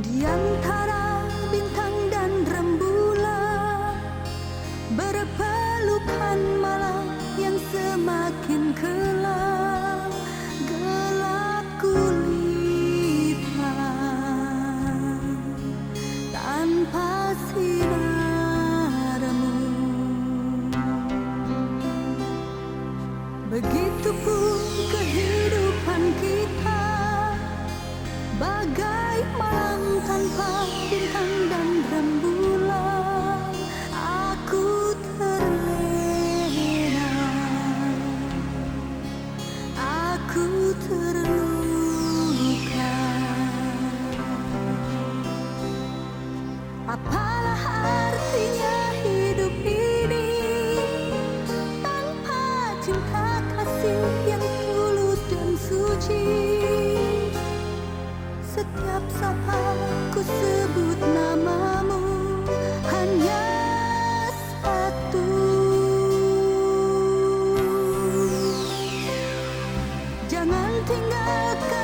Di antara bintang dan rembulan Berpelukan malam yang semakin kelam. Gelap gulita Tanpa sinarmu. Begitupun kehidupan kita Bagai to 我们听的歌。